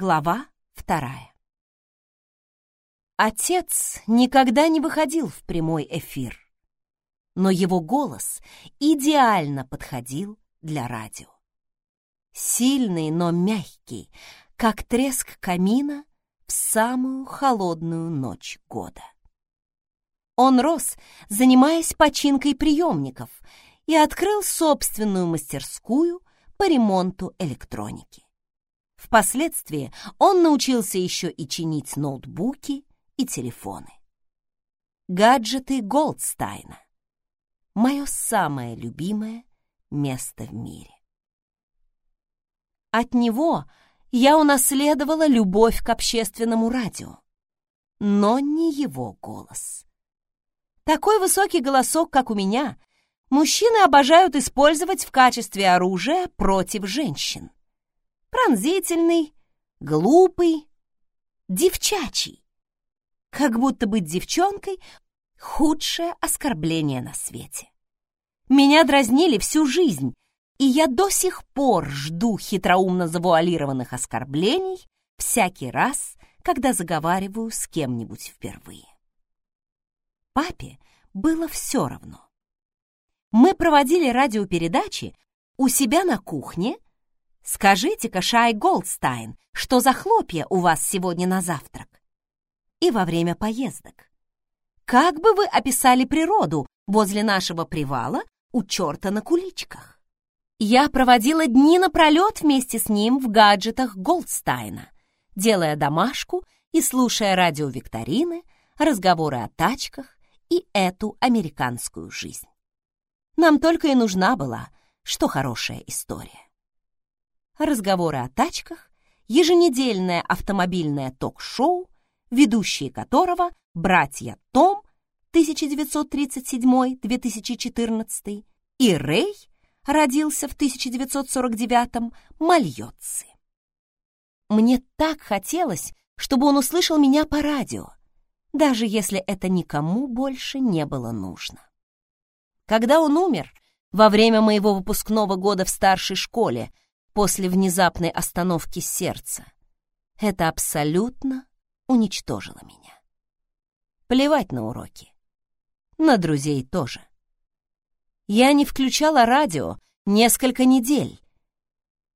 Глава вторая. Отец никогда не выходил в прямой эфир, но его голос идеально подходил для радио. Сильный, но мягкий, как треск камина в самую холодную ночь года. Он рос, занимаясь починкой приемников, и открыл собственную мастерскую по ремонту электроники. Впоследствии он научился еще и чинить ноутбуки и телефоны. Гаджеты Голдстайна. Мое самое любимое место в мире. От него я унаследовала любовь к общественному радио, но не его голос. Такой высокий голосок, как у меня, мужчины обожают использовать в качестве оружия против женщин пронзительный, глупый, девчачий. Как будто быть девчонкой — худшее оскорбление на свете. Меня дразнили всю жизнь, и я до сих пор жду хитроумно завуалированных оскорблений всякий раз, когда заговариваю с кем-нибудь впервые. Папе было все равно. Мы проводили радиопередачи у себя на кухне — Скажите-ка, Шай Голдстайн, что за хлопья у вас сегодня на завтрак? И во время поездок. Как бы вы описали природу возле нашего привала у черта на куличках? Я проводила дни напролет вместе с ним в гаджетах Голдстайна, делая домашку и слушая радиовикторины, разговоры о тачках и эту американскую жизнь. Нам только и нужна была, что хорошая история разговоры о тачках, еженедельное автомобильное ток-шоу, ведущие которого братья Том 1937-2014 и Рэй родился в 1949 Мальотцы. Мне так хотелось, чтобы он услышал меня по радио, даже если это никому больше не было нужно. Когда он умер, во время моего выпускного года в старшей школе, после внезапной остановки сердца. Это абсолютно уничтожило меня. Плевать на уроки. На друзей тоже. Я не включала радио несколько недель.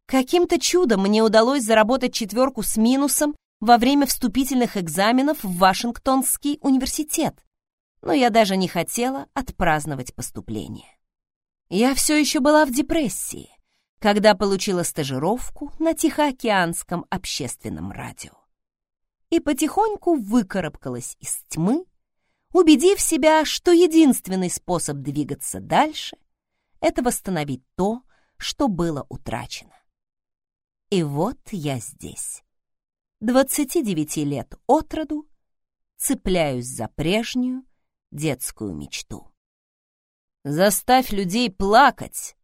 Каким-то чудом мне удалось заработать четверку с минусом во время вступительных экзаменов в Вашингтонский университет, но я даже не хотела отпраздновать поступление. Я все еще была в депрессии когда получила стажировку на Тихоокеанском общественном радио. И потихоньку выкарабкалась из тьмы, убедив себя, что единственный способ двигаться дальше — это восстановить то, что было утрачено. И вот я здесь. 29 лет от роду цепляюсь за прежнюю детскую мечту. Заставь людей плакать,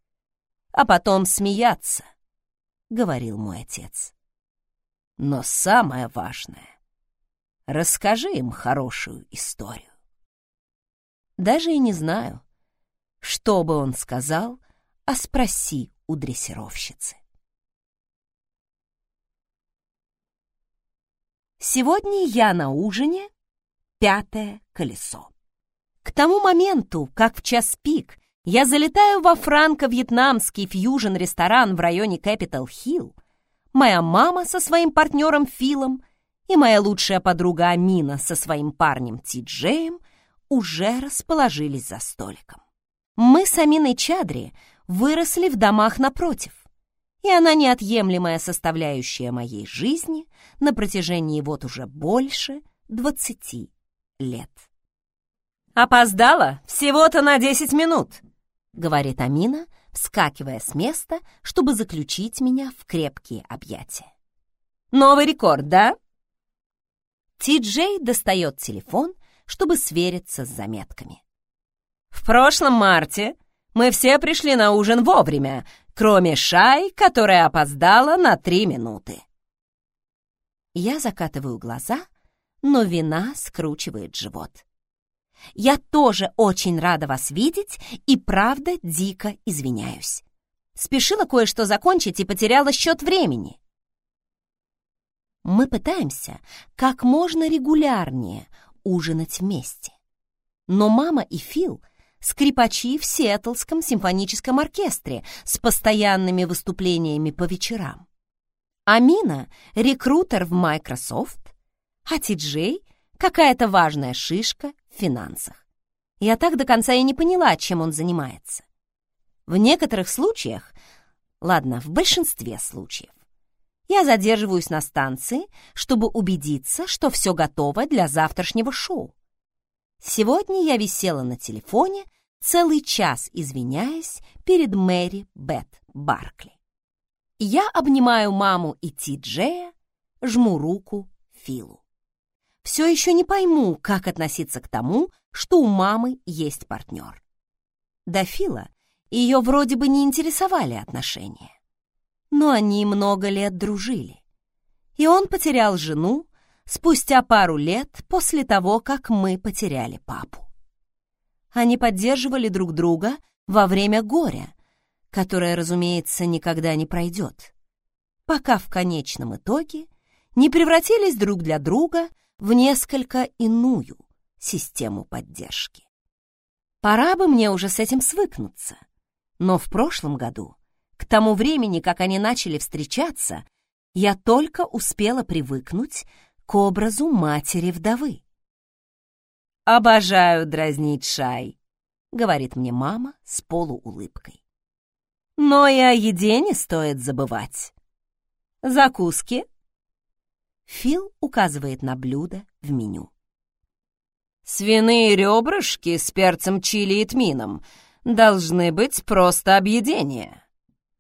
а потом смеяться, — говорил мой отец. Но самое важное — расскажи им хорошую историю. Даже и не знаю, что бы он сказал, а спроси у дрессировщицы. Сегодня я на ужине пятое колесо. К тому моменту, как в час пик я залетаю во франко-вьетнамский фьюжн-ресторан в районе Кэпитал-Хилл. Моя мама со своим партнером Филом и моя лучшая подруга Амина со своим парнем Ти-Джеем уже расположились за столиком. Мы с Аминой Чадри выросли в домах напротив, и она неотъемлемая составляющая моей жизни на протяжении вот уже больше двадцати лет. «Опоздала? Всего-то на десять минут!» — говорит Амина, вскакивая с места, чтобы заключить меня в крепкие объятия. «Новый рекорд, да?» Ти-Джей достает телефон, чтобы свериться с заметками. «В прошлом марте мы все пришли на ужин вовремя, кроме Шай, которая опоздала на три минуты». Я закатываю глаза, но вина скручивает живот. Я тоже очень рада вас видеть и правда дико извиняюсь. Спешила кое-что закончить и потеряла счет времени. Мы пытаемся как можно регулярнее ужинать вместе. Но мама и Фил — скрипачи в Сиэтлском симфоническом оркестре с постоянными выступлениями по вечерам. Амина — рекрутер в Microsoft, а Ти-Джей — какая-то важная шишка в финансах. Я так до конца и не поняла, чем он занимается. В некоторых случаях, ладно, в большинстве случаев, я задерживаюсь на станции, чтобы убедиться, что все готово для завтрашнего шоу. Сегодня я висела на телефоне целый час, извиняясь перед Мэри Бет Баркли. Я обнимаю маму и Ти-Джея, жму руку Филу. Все еще не пойму, как относиться к тому, что у мамы есть партнер. До Фила ее вроде бы не интересовали отношения но они много лет дружили. И он потерял жену спустя пару лет после того, как мы потеряли папу. Они поддерживали друг друга во время горя, которое, разумеется, никогда не пройдет, пока в конечном итоге не превратились друг для друга в несколько иную систему поддержки. Пора бы мне уже с этим свыкнуться, но в прошлом году к тому времени, как они начали встречаться, я только успела привыкнуть к образу матери-вдовы. «Обожаю дразнить Шай», — говорит мне мама с полуулыбкой. «Но и о еде не стоит забывать. Закуски?» Фил указывает на блюдо в меню. «Свиные ребрышки с перцем чили и тмином должны быть просто объедение»,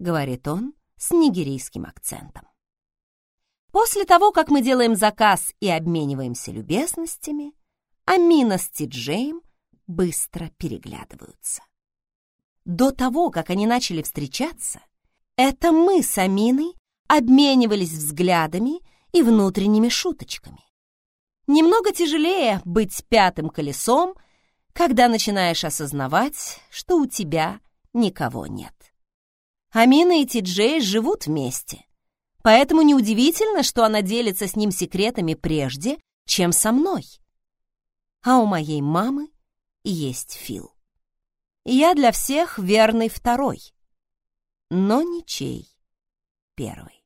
говорит он с нигерийским акцентом. После того, как мы делаем заказ и обмениваемся любезностями, Амина с Тиджеем быстро переглядываются. До того, как они начали встречаться, это мы с Аминой обменивались взглядами и внутренними шуточками. Немного тяжелее быть пятым колесом, когда начинаешь осознавать, что у тебя никого нет. Амина и Ти-Джей живут вместе. Поэтому неудивительно, что она делится с ним секретами прежде, чем со мной. А у моей мамы есть Фил. Я для всех верный второй, но ничей первый.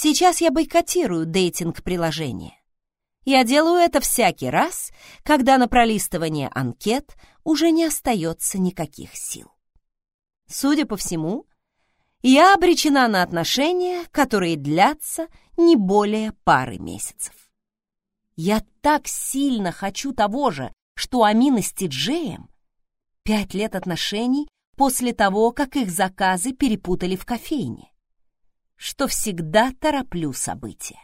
Сейчас я бойкотирую дейтинг-приложение. Я делаю это всякий раз, когда на пролистывание анкет уже не остается никаких сил. Судя по всему, я обречена на отношения, которые длятся не более пары месяцев. Я так сильно хочу того же, что Амина с Тиджеем. Пять лет отношений после того, как их заказы перепутали в кофейне, что всегда тороплю события.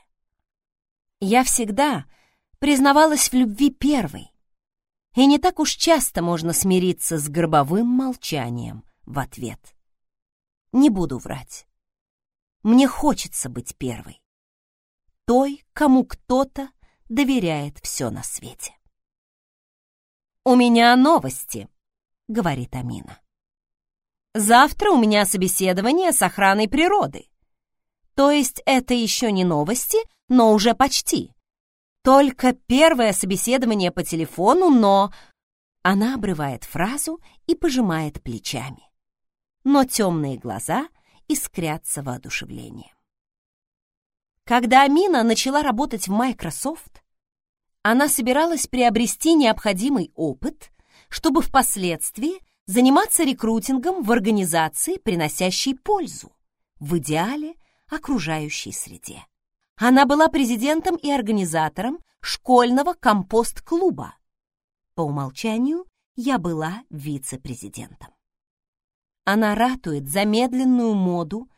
Я всегда признавалась в любви первой, и не так уж часто можно смириться с гробовым молчанием — в ответ. Не буду врать. Мне хочется быть первой. Той, кому кто-то доверяет все на свете. «У меня новости», — говорит Амина. «Завтра у меня собеседование с охраной природы. То есть это еще не новости, но уже почти. Только первое собеседование по телефону, но...» Она обрывает фразу и пожимает плечами но темные глаза искрятся воодушевлением. Когда Амина начала работать в Microsoft, она собиралась приобрести необходимый опыт, чтобы впоследствии заниматься рекрутингом в организации, приносящей пользу, в идеале окружающей среде. Она была президентом и организатором школьного компост-клуба. По умолчанию я была вице-президентом. Она ратует за медленную моду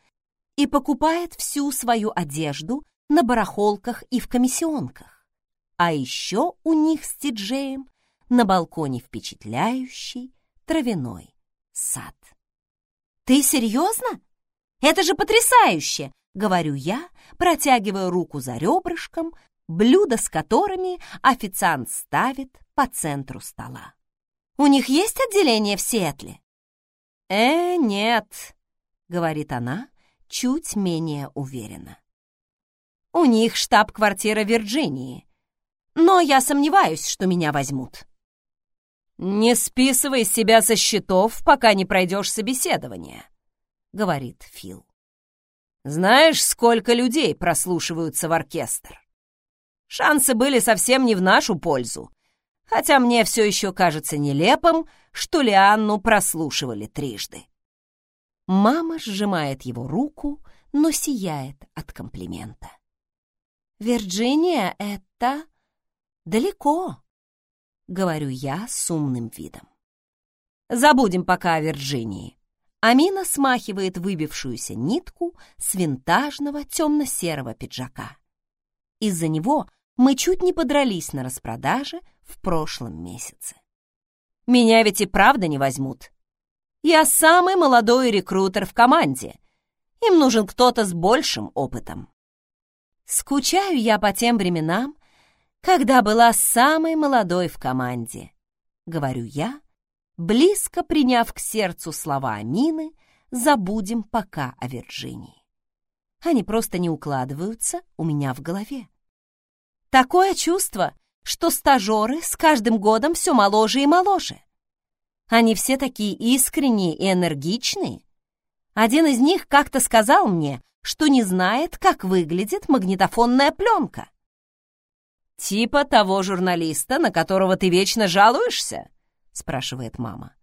и покупает всю свою одежду на барахолках и в комиссионках. А еще у них с Тиджеем на балконе впечатляющий травяной сад. «Ты серьезно? Это же потрясающе!» — говорю я, протягивая руку за ребрышком, блюда с которыми официант ставит по центру стола. «У них есть отделение в Сиэтле?» «Э, нет», — говорит она, чуть менее уверенно. У них штаб-квартира Вирджинии. Но я сомневаюсь, что меня возьмут. «Не списывай себя со счетов, пока не пройдешь собеседование», — говорит Фил. «Знаешь, сколько людей прослушиваются в оркестр? Шансы были совсем не в нашу пользу, хотя мне все еще кажется нелепым, что Лианну прослушивали трижды». Мама сжимает его руку, но сияет от комплимента. «Вирджиния — это далеко», — говорю я с умным видом. «Забудем пока о Вирджинии». Амина смахивает выбившуюся нитку с винтажного темно-серого пиджака. Из-за него мы чуть не подрались на распродаже в прошлом месяце. Меня ведь и правда не возьмут. Я самый молодой рекрутер в команде. Им нужен кто-то с большим опытом. Скучаю я по тем временам, когда была самой молодой в команде, говорю я, близко приняв к сердцу слова Амины, забудем пока о Вирджинии. Они просто не укладываются у меня в голове. Такое чувство, что стажеры с каждым годом все моложе и моложе. Они все такие искренние и энергичные. Один из них как-то сказал мне, что не знает, как выглядит магнитофонная пленка. «Типа того журналиста, на которого ты вечно жалуешься?» — спрашивает мама.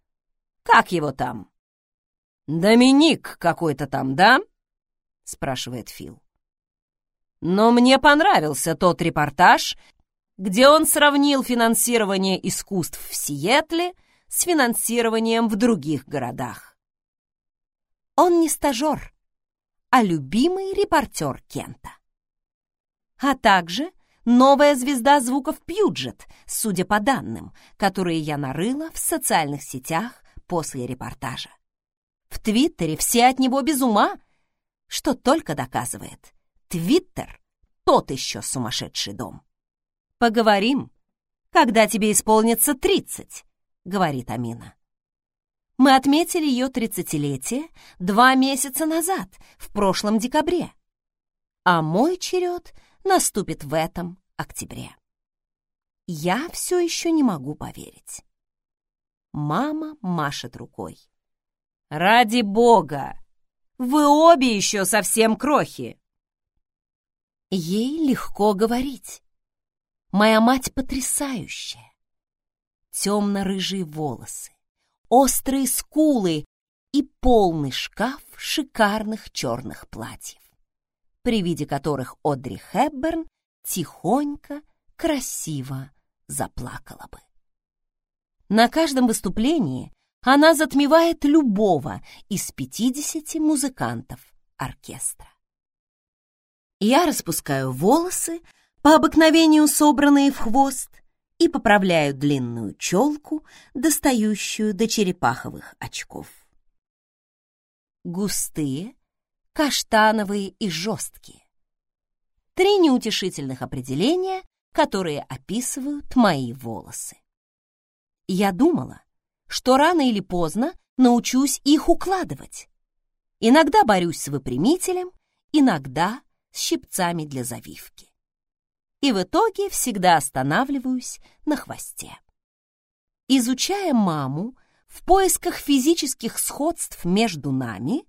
«Как его там?» «Доминик какой-то там, да?» — спрашивает Фил. «Но мне понравился тот репортаж, где он сравнил финансирование искусств в Сиэтле с финансированием в других городах. Он не стажер, а любимый репортер Кента. А также новая звезда звуков Пьюджет, судя по данным, которые я нарыла в социальных сетях после репортажа. В Твиттере все от него без ума, что только доказывает. Твиттер — тот еще сумасшедший дом. Поговорим, когда тебе исполнится тридцать, говорит Амина. Мы отметили ее тридцатилетие два месяца назад, в прошлом декабре. А мой черед наступит в этом октябре. Я все еще не могу поверить. Мама машет рукой. «Ради бога! Вы обе еще совсем крохи!» Ей легко говорить. Моя мать потрясающая. Темно-рыжие волосы, острые скулы и полный шкаф шикарных черных платьев, при виде которых Одри Хепберн тихонько, красиво заплакала бы. На каждом выступлении она затмевает любого из 50 музыкантов оркестра. Я распускаю волосы, по обыкновению собранные в хвост, и поправляю длинную челку, достающую до черепаховых очков. Густые, каштановые и жесткие. Три неутешительных определения, которые описывают мои волосы. Я думала, что рано или поздно научусь их укладывать. Иногда борюсь с выпрямителем, иногда с щипцами для завивки и в итоге всегда останавливаюсь на хвосте. Изучая маму в поисках физических сходств между нами,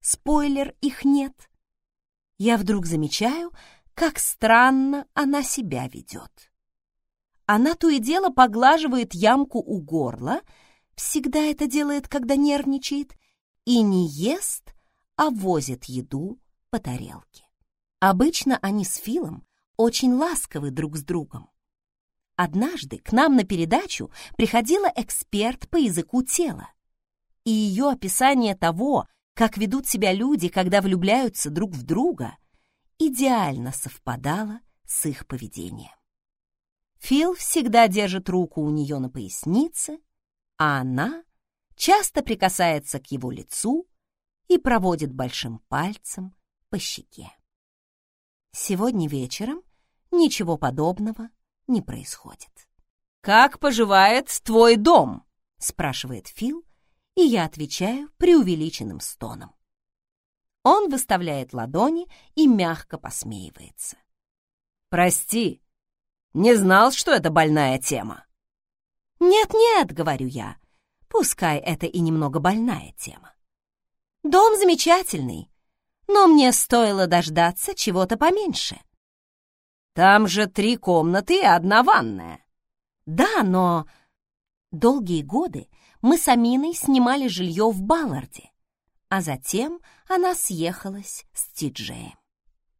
спойлер, их нет, я вдруг замечаю, как странно она себя ведет. Она то и дело поглаживает ямку у горла, всегда это делает, когда нервничает, и не ест, а возит еду по тарелке. Обычно они с Филом очень ласковы друг с другом. Однажды к нам на передачу приходила эксперт по языку тела, и ее описание того, как ведут себя люди, когда влюбляются друг в друга, идеально совпадало с их поведением. Фил всегда держит руку у нее на пояснице, а она часто прикасается к его лицу и проводит большим пальцем по щеке. Сегодня вечером ничего подобного не происходит. «Как поживает твой дом?» — спрашивает Фил, и я отвечаю преувеличенным стоном. Он выставляет ладони и мягко посмеивается. «Прости, не знал, что это больная тема». «Нет-нет», — говорю я, — «пускай это и немного больная тема. Дом замечательный, но мне стоило дождаться чего-то поменьше». «Там же три комнаты и одна ванная». «Да, но...» Долгие годы мы с Аминой снимали жилье в Балларде, а затем она съехалась с Тиджеем.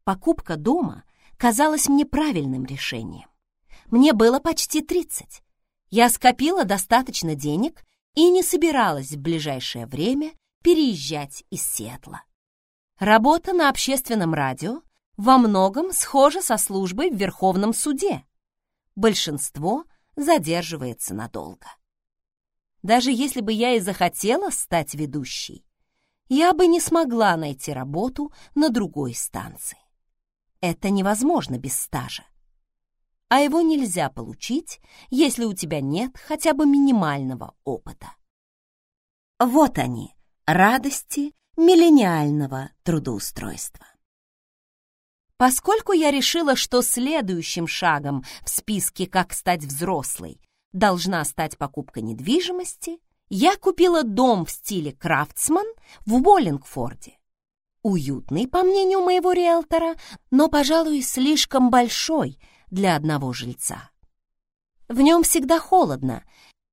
Покупка дома казалась мне правильным решением. Мне было почти 30. Я скопила достаточно денег и не собиралась в ближайшее время переезжать из Сиэтла. Работа на общественном радио во многом схожа со службой в Верховном суде. Большинство задерживается надолго. Даже если бы я и захотела стать ведущей, я бы не смогла найти работу на другой станции. Это невозможно без стажа. А его нельзя получить, если у тебя нет хотя бы минимального опыта. Вот они, радости миллениального трудоустройства. Поскольку я решила, что следующим шагом в списке «Как стать взрослой» должна стать покупка недвижимости, я купила дом в стиле крафтсман в Боллингфорде. Уютный, по мнению моего риэлтора, но, пожалуй, слишком большой для одного жильца. В нем всегда холодно,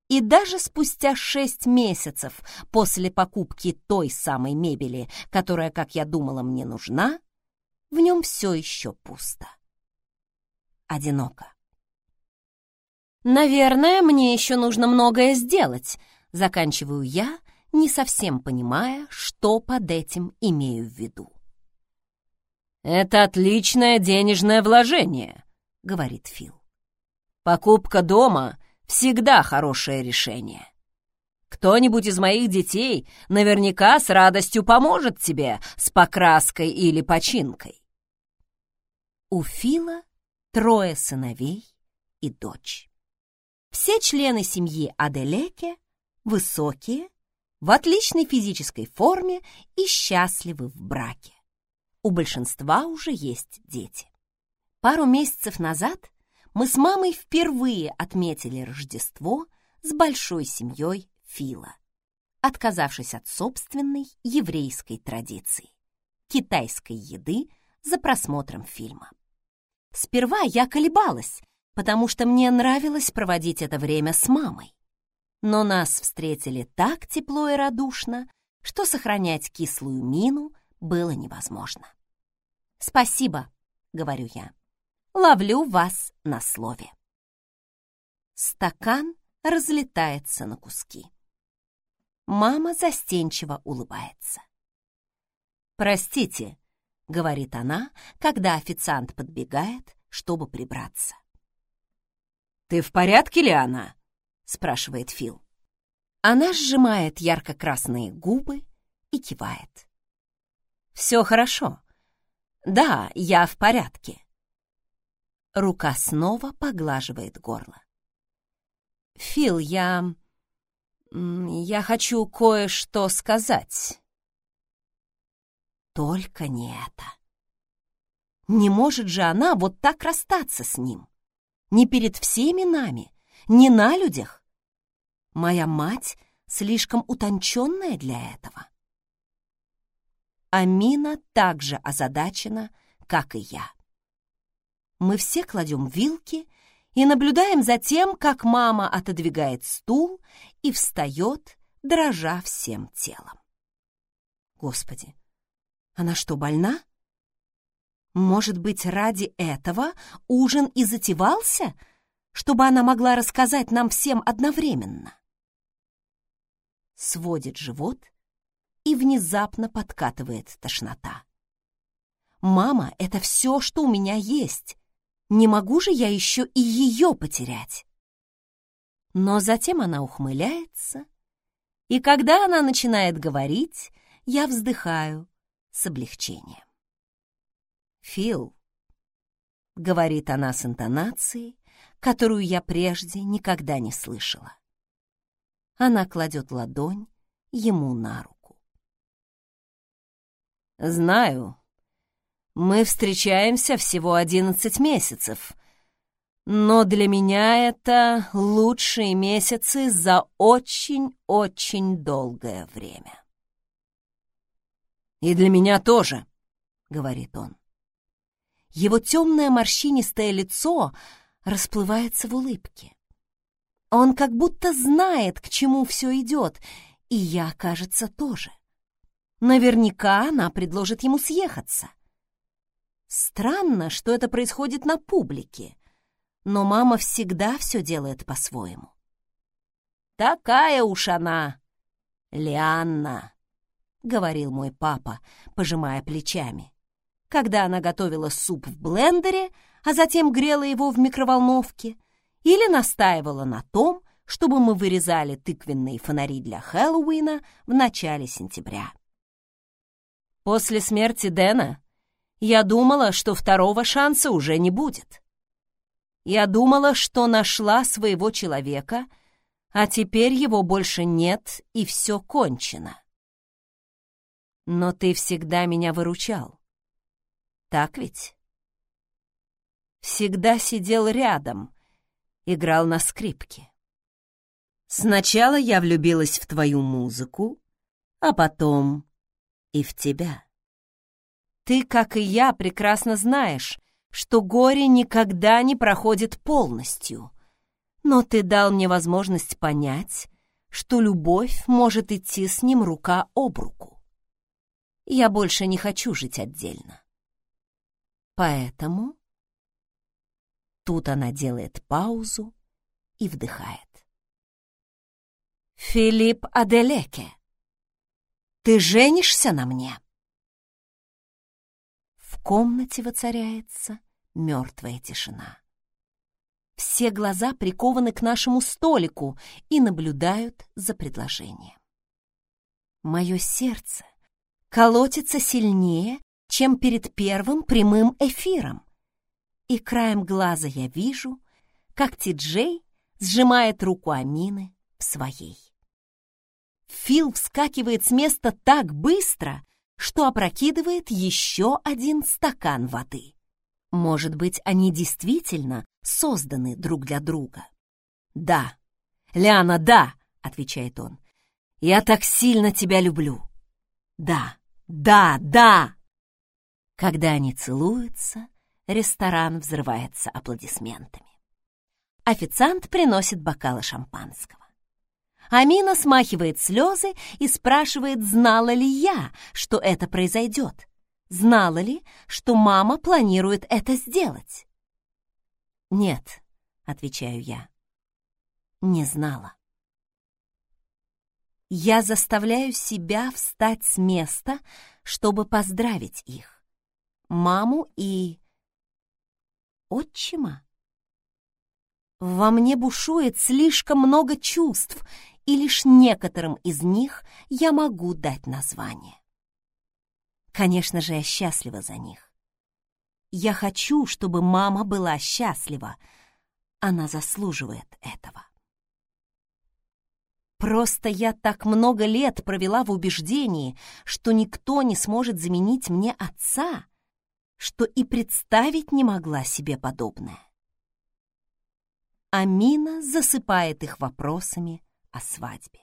и даже спустя шесть месяцев после покупки той самой мебели, которая, как я думала, мне нужна, в нем все еще пусто. Одиноко. Наверное, мне еще нужно многое сделать, заканчиваю я, не совсем понимая, что под этим имею в виду. «Это отличное денежное вложение», — говорит Фил. «Покупка дома всегда хорошее решение. Кто-нибудь из моих детей наверняка с радостью поможет тебе с покраской или починкой». У Фила трое сыновей и дочь. Все члены семьи Аделеке высокие, в отличной физической форме и счастливы в браке. У большинства уже есть дети. Пару месяцев назад мы с мамой впервые отметили Рождество с большой семьей Фила, отказавшись от собственной еврейской традиции – китайской еды за просмотром фильма. Сперва я колебалась, потому что мне нравилось проводить это время с мамой но нас встретили так тепло и радушно, что сохранять кислую мину было невозможно. «Спасибо», — говорю я. «Ловлю вас на слове». Стакан разлетается на куски. Мама застенчиво улыбается. «Простите», — говорит она, когда официант подбегает, чтобы прибраться. «Ты в порядке, Лиана?» спрашивает Фил. Она сжимает ярко-красные губы и кивает. Все хорошо. Да, я в порядке. Рука снова поглаживает горло. Фил, я... Я хочу кое-что сказать. Только не это. Не может же она вот так расстаться с ним. Не перед всеми нами, не на людях. Моя мать слишком утонченная для этого. Амина также озадачена, как и я. Мы все кладем вилки и наблюдаем за тем, как мама отодвигает стул и встает, дрожа всем телом. Господи, она что, больна? Может быть, ради этого ужин и затевался — чтобы она могла рассказать нам всем одновременно. Сводит живот и внезапно подкатывает тошнота. «Мама, это все, что у меня есть. Не могу же я еще и ее потерять?» Но затем она ухмыляется, и когда она начинает говорить, я вздыхаю с облегчением. «Фил», — говорит она с интонацией, которую я прежде никогда не слышала. Она кладет ладонь ему на руку. «Знаю. Мы встречаемся всего одиннадцать месяцев, но для меня это лучшие месяцы за очень-очень долгое время». «И для меня тоже», — говорит он. Его темное морщинистое лицо расплывается в улыбке. Он как будто знает, к чему все идет, и я, кажется, тоже. Наверняка она предложит ему съехаться. Странно, что это происходит на публике, но мама всегда все делает по-своему. Такая уж она, Лианна, — говорил мой папа, пожимая плечами когда она готовила суп в блендере, а затем грела его в микроволновке, или настаивала на том, чтобы мы вырезали тыквенные фонари для Хэллоуина в начале сентября. После смерти Дэна я думала, что второго шанса уже не будет. Я думала, что нашла своего человека, а теперь его больше нет, и все кончено. Но ты всегда меня выручал. Так ведь? Всегда сидел рядом, играл на скрипке. Сначала я влюбилась в твою музыку, а потом и в тебя. Ты, как и я, прекрасно знаешь, что горе никогда не проходит полностью, но ты дал мне возможность понять, что любовь может идти с ним рука об руку. Я больше не хочу жить отдельно. Поэтому тут она делает паузу и вдыхает. «Филипп Аделеке, ты женишься на мне?» В комнате воцаряется мертвая тишина. Все глаза прикованы к нашему столику и наблюдают за предложением. Мое сердце колотится сильнее, чем перед первым прямым эфиром. И краем глаза я вижу, как Ти-Джей сжимает руку Амины в своей. Фил вскакивает с места так быстро, что опрокидывает еще один стакан воды. Может быть, они действительно созданы друг для друга. «Да, Ляна, да!» — отвечает он. «Я так сильно тебя люблю!» «Да, да, да!» Когда они целуются, ресторан взрывается аплодисментами. Официант приносит бокалы шампанского. Амина смахивает слезы и спрашивает, знала ли я, что это произойдет. Знала ли, что мама планирует это сделать? «Нет», — отвечаю я, — «не знала». Я заставляю себя встать с места, чтобы поздравить их маму и... отчима? Во мне бушует слишком много чувств, и лишь некоторым из них я могу дать название. Конечно же, я счастлива за них. Я хочу, чтобы мама была счастлива. Она заслуживает этого. Просто я так много лет провела в убеждении, что никто не сможет заменить мне отца, что и представить не могла себе подобное. Амина засыпает их вопросами о свадьбе.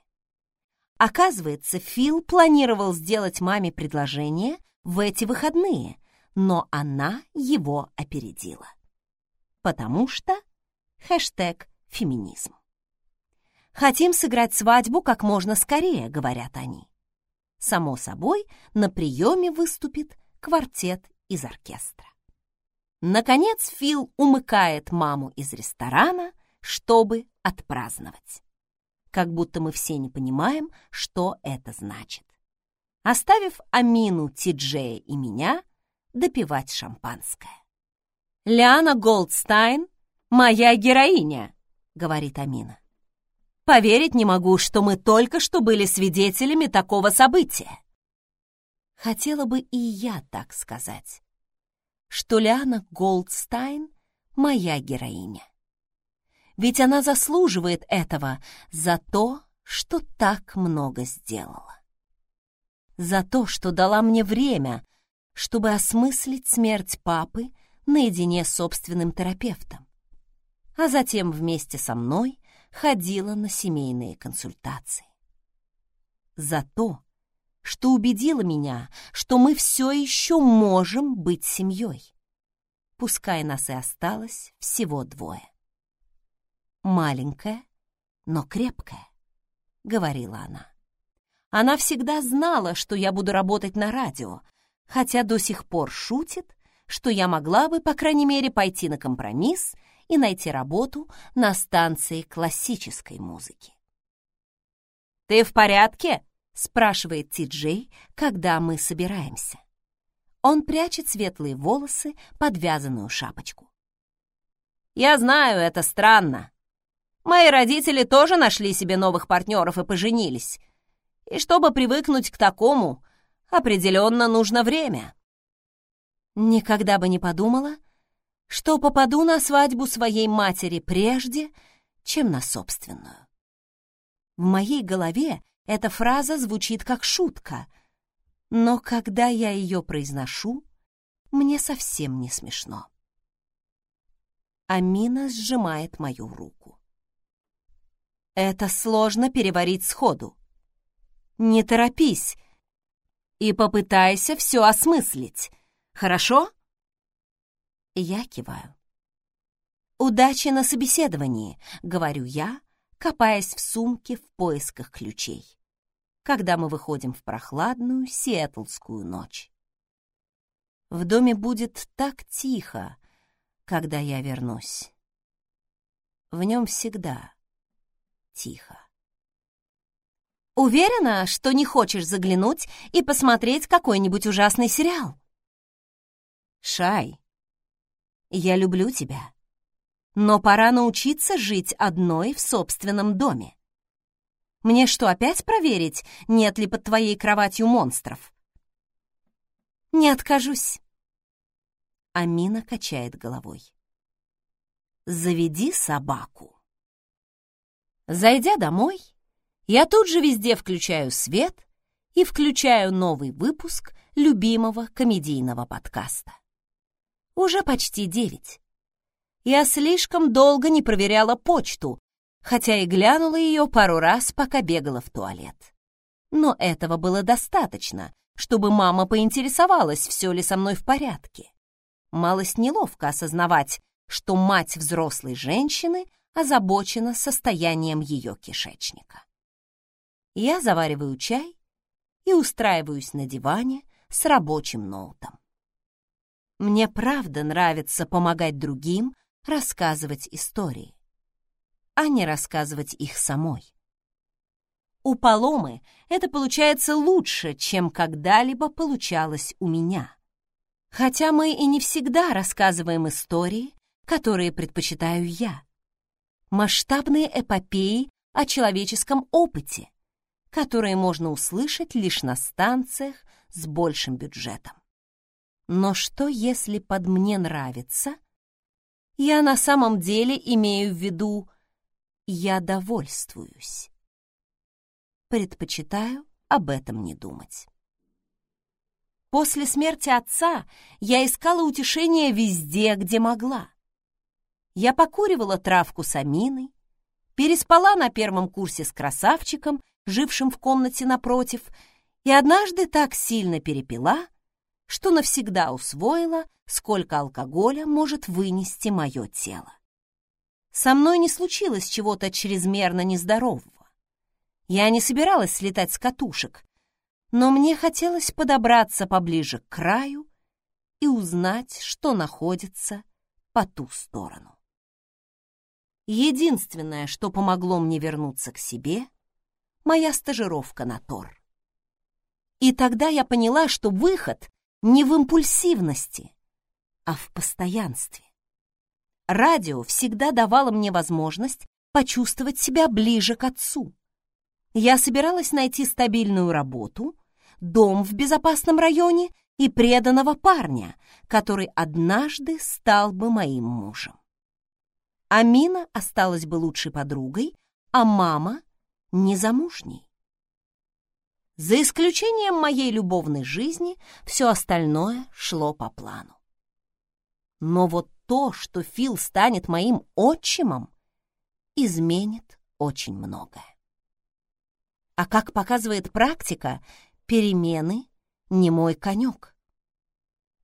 Оказывается, Фил планировал сделать маме предложение в эти выходные, но она его опередила. Потому что хэштег феминизм. «Хотим сыграть свадьбу как можно скорее», — говорят они. Само собой, на приеме выступит квартет из оркестра. Наконец Фил умыкает маму из ресторана, чтобы отпраздновать. Как будто мы все не понимаем, что это значит. Оставив Амину, Ти-Джея и меня допивать шампанское. «Ляна Голдстайн — моя героиня», — говорит Амина. «Поверить не могу, что мы только что были свидетелями такого события». Хотела бы и я так сказать, что Ляна Голдстайн — моя героиня. Ведь она заслуживает этого за то, что так много сделала. за то, что дала мне время, чтобы осмыслить смерть папы наедине с собственным терапевтом, а затем вместе со мной ходила на семейные консультации. За то, что убедила меня, что мы все еще можем быть семьей. Пускай нас и осталось всего двое. «Маленькая, но крепкая», — говорила она. Она всегда знала, что я буду работать на радио, хотя до сих пор шутит, что я могла бы, по крайней мере, пойти на компромисс и найти работу на станции классической музыки. «Ты в порядке?» — спрашивает Ти-Джей, когда мы собираемся. Он прячет светлые волосы под вязаную шапочку. «Я знаю, это странно. Мои родители тоже нашли себе новых партнеров и поженились. И чтобы привыкнуть к такому, определенно нужно время». Никогда бы не подумала, что попаду на свадьбу своей матери прежде, чем на собственную. В моей голове эта фраза звучит как шутка, но когда я ее произношу, мне совсем не смешно. Амина сжимает мою руку. Это сложно переварить сходу. Не торопись и попытайся все осмыслить, хорошо? Я киваю. «Удачи на собеседовании», — говорю я, копаясь в сумке в поисках ключей, когда мы выходим в прохладную сиэтлскую ночь. В доме будет так тихо, когда я вернусь. В нем всегда тихо. Уверена, что не хочешь заглянуть и посмотреть какой-нибудь ужасный сериал? Шай, я люблю тебя. Но пора научиться жить одной в собственном доме. Мне что, опять проверить, нет ли под твоей кроватью монстров? Не откажусь. Амина качает головой. Заведи собаку. Зайдя домой, я тут же везде включаю свет и включаю новый выпуск любимого комедийного подкаста. Уже почти девять. Я слишком долго не проверяла почту, хотя и глянула ее пару раз, пока бегала в туалет. Но этого было достаточно, чтобы мама поинтересовалась, все ли со мной в порядке. Малость неловко осознавать, что мать взрослой женщины озабочена состоянием ее кишечника. Я завариваю чай и устраиваюсь на диване с рабочим ноутом. Мне правда нравится помогать другим рассказывать истории, а не рассказывать их самой. У Паломы это получается лучше, чем когда-либо получалось у меня. Хотя мы и не всегда рассказываем истории, которые предпочитаю я. Масштабные эпопеи о человеческом опыте, которые можно услышать лишь на станциях с большим бюджетом. Но что, если под «мне нравится» я на самом деле имею в виду «я довольствуюсь»? Предпочитаю об этом не думать. После смерти отца я искала утешение везде, где могла. Я покуривала травку с аминой, переспала на первом курсе с красавчиком, жившим в комнате напротив, и однажды так сильно перепила, что навсегда усвоила, сколько алкоголя может вынести мое тело. Со мной не случилось чего-то чрезмерно нездорового. Я не собиралась слетать с катушек, но мне хотелось подобраться поближе к краю и узнать, что находится по ту сторону. Единственное, что помогло мне вернуться к себе, моя стажировка на Тор. И тогда я поняла, что выход не в импульсивности, а в постоянстве. Радио всегда давало мне возможность почувствовать себя ближе к отцу. Я собиралась найти стабильную работу, дом в безопасном районе и преданного парня, который однажды стал бы моим мужем. Амина осталась бы лучшей подругой, а мама — незамужней. За исключением моей любовной жизни, все остальное шло по плану. Но вот то, что Фил станет моим отчимом, изменит очень многое. А как показывает практика, перемены не мой конек.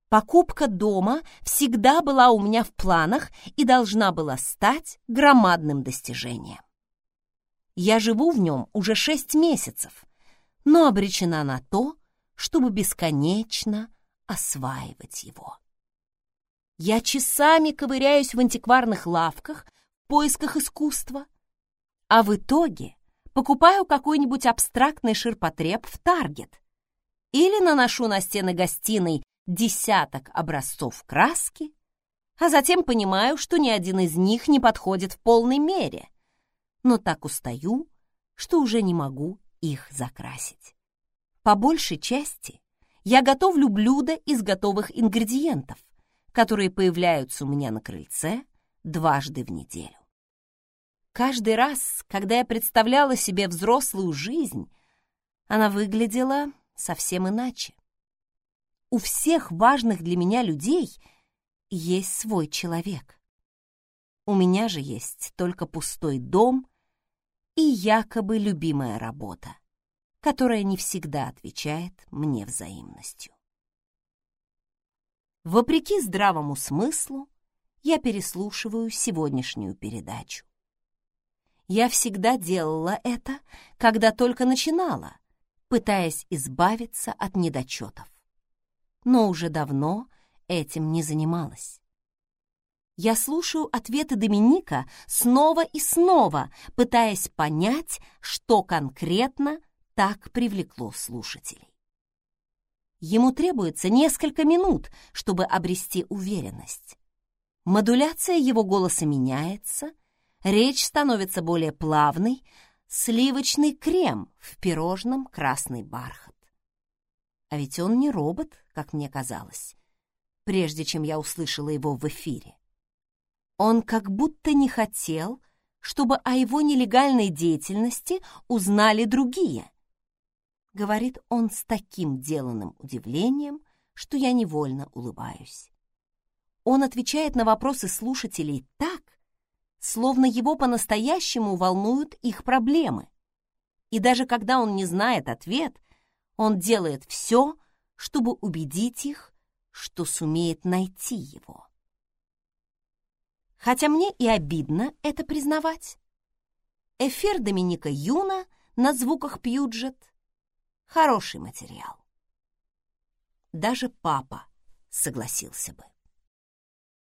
Покупка дома всегда была у меня в планах и должна была стать громадным достижением. Я живу в нем уже шесть месяцев, но обречена на то, чтобы бесконечно осваивать его. Я часами ковыряюсь в антикварных лавках в поисках искусства, а в итоге покупаю какой-нибудь абстрактный ширпотреб в Таргет или наношу на стены гостиной десяток образцов краски, а затем понимаю, что ни один из них не подходит в полной мере, но так устаю, что уже не могу их закрасить. По большей части я готовлю блюда из готовых ингредиентов, которые появляются у меня на крыльце дважды в неделю. Каждый раз, когда я представляла себе взрослую жизнь, она выглядела совсем иначе. У всех важных для меня людей есть свой человек. У меня же есть только пустой дом и якобы любимая работа, которая не всегда отвечает мне взаимностью. Вопреки здравому смыслу, я переслушиваю сегодняшнюю передачу. Я всегда делала это, когда только начинала, пытаясь избавиться от недочетов. Но уже давно этим не занималась. Я слушаю ответы Доминика снова и снова, пытаясь понять, что конкретно так привлекло слушателей. Ему требуется несколько минут, чтобы обрести уверенность. Модуляция его голоса меняется, речь становится более плавной, сливочный крем в пирожном красный бархат. А ведь он не робот, как мне казалось, прежде чем я услышала его в эфире. Он как будто не хотел, чтобы о его нелегальной деятельности узнали другие. Говорит он с таким деланным удивлением, что я невольно улыбаюсь. Он отвечает на вопросы слушателей так, словно его по-настоящему волнуют их проблемы. И даже когда он не знает ответ, он делает все, чтобы убедить их, что сумеет найти его. Хотя мне и обидно это признавать. Эфир Доминика Юна на звуках Пьюджет — хороший материал. Даже папа согласился бы.